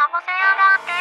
可能性がって。